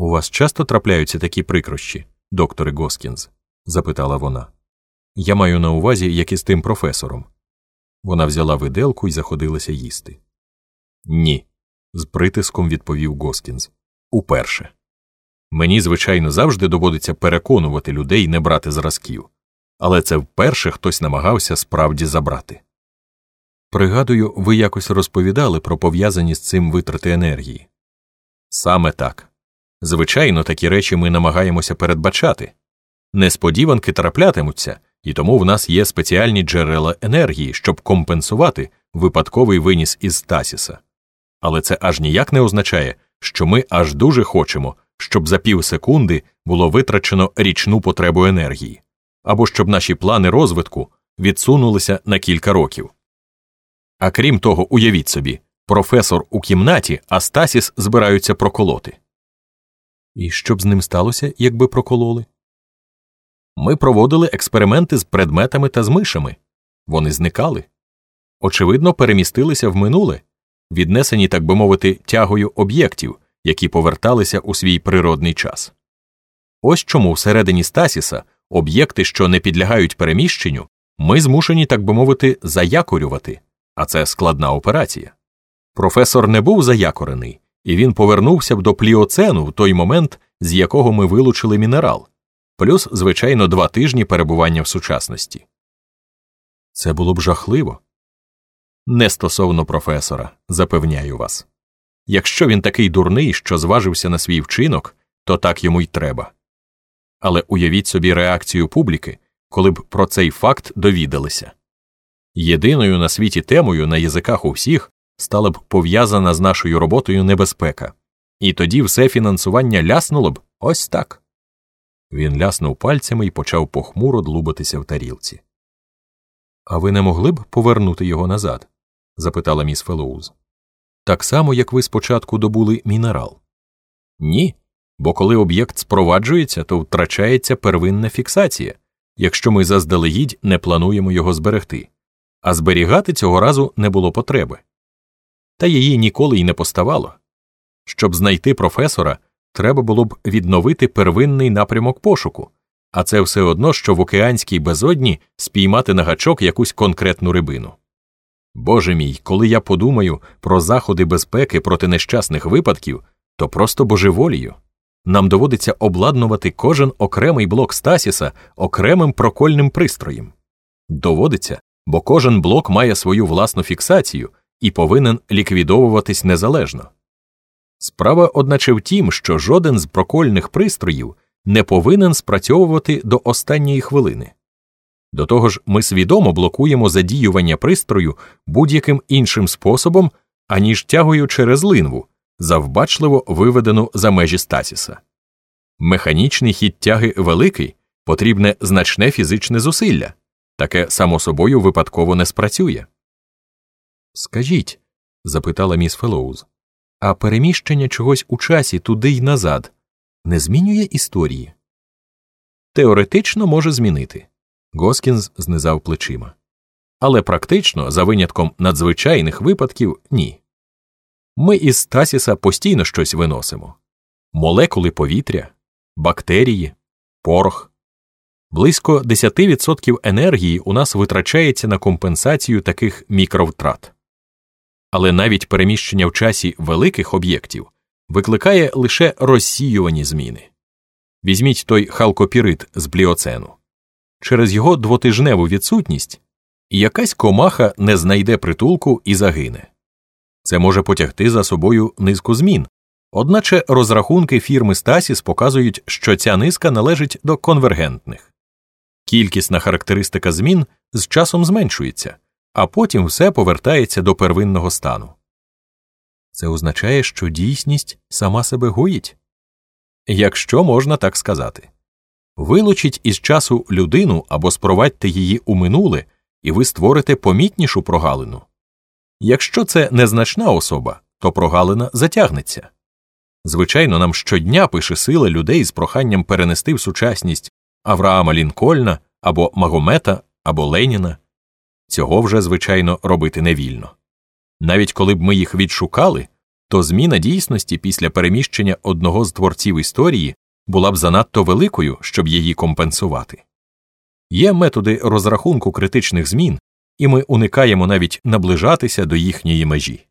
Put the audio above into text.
У вас часто трапляються такі прикрощі, докторе Госкінз? запитала вона. Я маю на увазі, як і з тим професором. Вона взяла виделку і заходилася їсти. Ні, з притиском відповів Госкінз. Уперше. Мені, звичайно, завжди доводиться переконувати людей не брати зразків, але це вперше хтось намагався справді забрати. Пригадую, ви якось розповідали про пов'язані з цим витрати енергії. Саме так. Звичайно, такі речі ми намагаємося передбачати. Несподіванки траплятимуться, і тому в нас є спеціальні джерела енергії, щоб компенсувати випадковий виніс із Стасіса. Але це аж ніяк не означає, що ми аж дуже хочемо, щоб за пів секунди було витрачено річну потребу енергії, або щоб наші плани розвитку відсунулися на кілька років. А крім того, уявіть собі, професор у кімнаті, а Стасіс збираються проколоти. І що б з ним сталося, якби прокололи? Ми проводили експерименти з предметами та з мишами. Вони зникали. Очевидно, перемістилися в минуле, віднесені, так би мовити, тягою об'єктів, які поверталися у свій природний час. Ось чому всередині Стасіса об'єкти, що не підлягають переміщенню, ми змушені, так би мовити, заякорювати, а це складна операція. Професор не був заякорений, і він повернувся б до пліоцену в той момент, з якого ми вилучили мінерал, плюс, звичайно, два тижні перебування в сучасності. Це було б жахливо. Не стосовно професора, запевняю вас. Якщо він такий дурний, що зважився на свій вчинок, то так йому й треба. Але уявіть собі реакцію публіки, коли б про цей факт довідалися. Єдиною на світі темою на язиках у всіх стала б пов'язана з нашою роботою небезпека, і тоді все фінансування ляснуло б ось так. Він ляснув пальцями і почав похмуро длубатися в тарілці. А ви не могли б повернути його назад? запитала міс Фелоуз. Так само, як ви спочатку добули мінерал? Ні. Бо коли об'єкт спроваджується, то втрачається первинна фіксація, якщо ми заздалегідь не плануємо його зберегти, а зберігати цього разу не було потреби. Та її ніколи й не поставало. Щоб знайти професора, треба було б відновити первинний напрямок пошуку, а це все одно, що в океанській безодні спіймати на гачок якусь конкретну рибину. Боже мій, коли я подумаю про заходи безпеки проти нещасних випадків, то просто божеволію. Нам доводиться обладнувати кожен окремий блок Стасіса окремим прокольним пристроєм. Доводиться, бо кожен блок має свою власну фіксацію і повинен ліквідовуватись незалежно. Справа, одначе, в тім, що жоден з прокольних пристроїв не повинен спрацьовувати до останньої хвилини. До того ж, ми свідомо блокуємо задіювання пристрою будь-яким іншим способом, аніж тягою через линву, завбачливо виведену за межі стасіса. Механічний хід тяги великий, потрібне значне фізичне зусилля, таке само собою випадково не спрацює. Скажіть, запитала міс Фелоуз, а переміщення чогось у часі туди й назад не змінює історії? Теоретично може змінити. Госкінз знизав плечима. Але практично, за винятком надзвичайних випадків, ні. Ми із Стасіса постійно щось виносимо молекули повітря, бактерії, порох. Близько 10% енергії у нас витрачається на компенсацію таких мікровтрат. Але навіть переміщення в часі великих об'єктів викликає лише розсіювані зміни. Візьміть той халкопірит з бліоцену. Через його двотижневу відсутність якась комаха не знайде притулку і загине. Це може потягти за собою низку змін, одначе розрахунки фірми Стасіс показують, що ця низка належить до конвергентних. Кількісна характеристика змін з часом зменшується, а потім все повертається до первинного стану. Це означає, що дійсність сама себе гоїть? Якщо можна так сказати. Вилучіть із часу людину або спровадьте її у минуле, і ви створите помітнішу прогалину. Якщо це незначна особа, то прогалина затягнеться. Звичайно, нам щодня пише сила людей з проханням перенести в сучасність Авраама Лінкольна або Магомета або Леніна. Цього вже, звичайно, робити не вільно. Навіть коли б ми їх відшукали, то зміна дійсності після переміщення одного з творців історії була б занадто великою, щоб її компенсувати. Є методи розрахунку критичних змін, і ми уникаємо навіть наближатися до їхньої межі.